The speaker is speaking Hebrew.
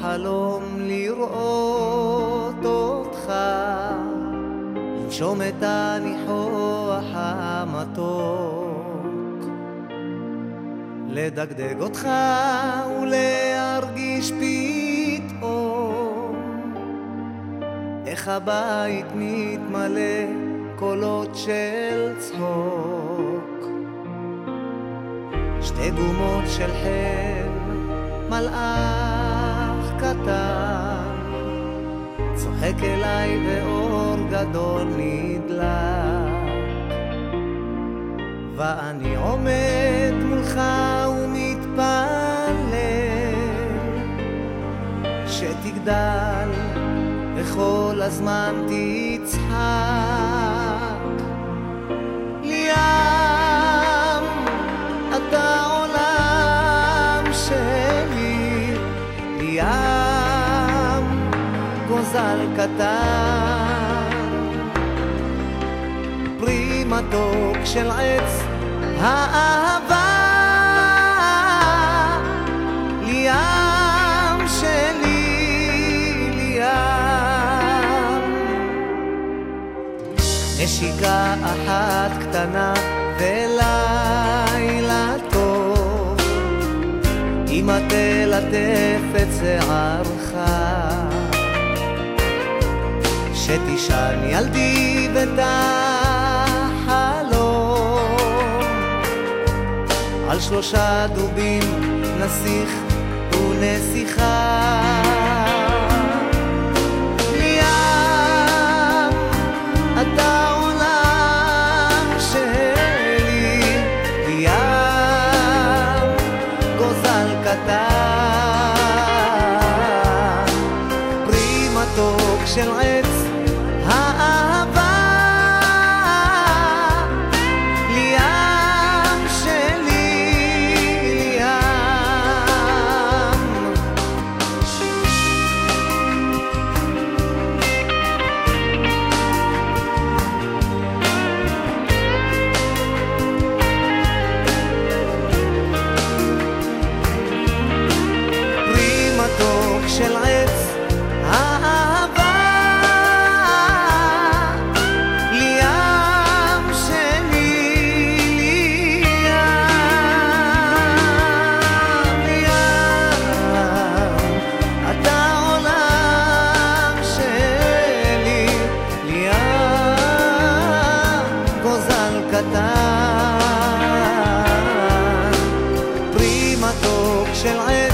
חלום לראות אותך, לנשום את הניחוח המתוק, לדגדג אותך ולהרגיש פתאום איך הבית מתמלא קולות של צחוק, שתי גומות של חן, מלאך קטן, צוחק אליי ואור גדול נדלק, ואני עומד מולך ומתפלל שתגדל וכל הזמן תצחק. גוזל קטן, פרי מתוק של עץ האהבה. ליאם שלי, ליאם. נשיקה אחת קטנה ולילה טוב, אמא תלטף את שערך, שתישן ילדי ותחלום, על שלושה דובים נסיך ונסיכה. של עץ I. של עד